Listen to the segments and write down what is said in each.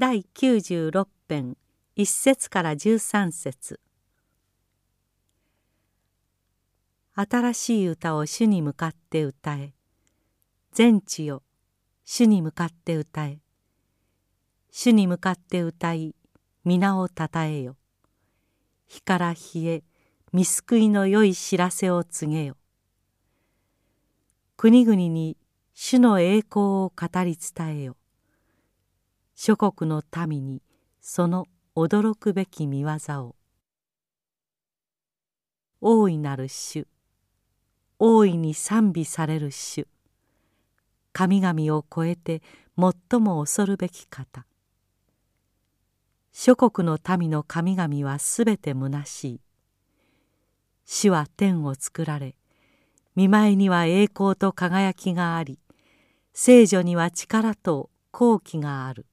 第96編1節から13節。新しい歌を主に向かって歌え。全地よ主に向かって歌え。主に向かって歌い皆をたたえよ。日から日へ見救いの良い知らせを告げよ。国々に主の栄光を語り伝えよ。諸国の民にその驚くべき見業を。大いなる主大いに賛美される主。神々を超えて最も恐るべき方。諸国の民の神々はすべて虚しい。主は天を作られ見舞いには栄光と輝きがあり聖女には力と好奇がある。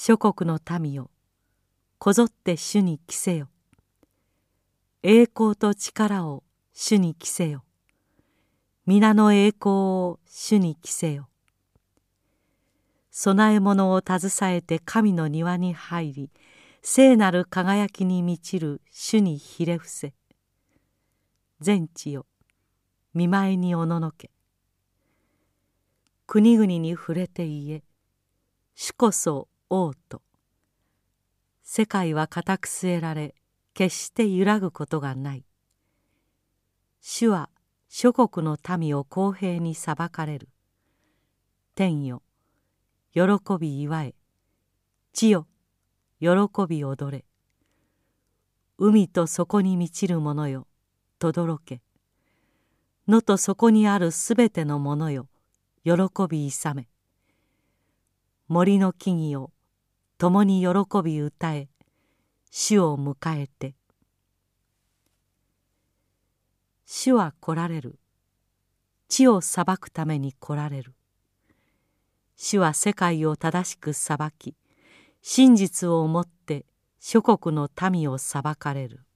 諸国の民よこぞって主に着せよ。栄光と力を主に着せよ。皆の栄光を主に着せよ。供え物を携えて神の庭に入り聖なる輝きに満ちる主にひれ伏せ。全地よ見舞いにおののけ。国々に触れて言え。主こそ王と。世界は固く据えられ決して揺らぐことがない。主は諸国の民を公平に裁かれる。天よ喜び祝え。地よ喜び踊れ。海と底に満ちるものよ轟け。野と底にあるすべてのものよ喜び勇め。森の木々を共に喜び歌え主を迎えて。主は来られる。地を裁くために来られる。主は世界を正しく裁き真実をもって諸国の民を裁かれる。